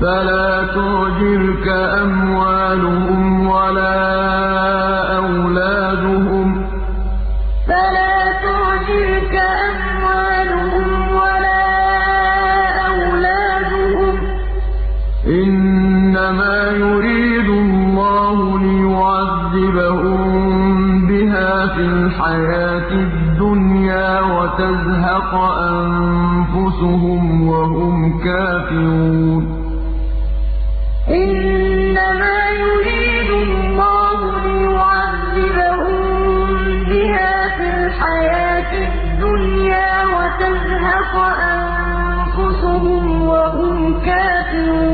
فَلَا تُعْجِبْكَ أَمْوَالُهُمْ وَلَا أَوْلَادُهُمْ ۚ. إِنَّمَا يُرِيدُ اللَّهُ لِيُعَذِّبَهُم بِهَا فِي الْحَيَاةِ الدُّنْيَا وَتَزْهَقَ أَنفُسُهُمْ وَهُمْ كَافِرُونَ. أنفسهم وهم كافرون.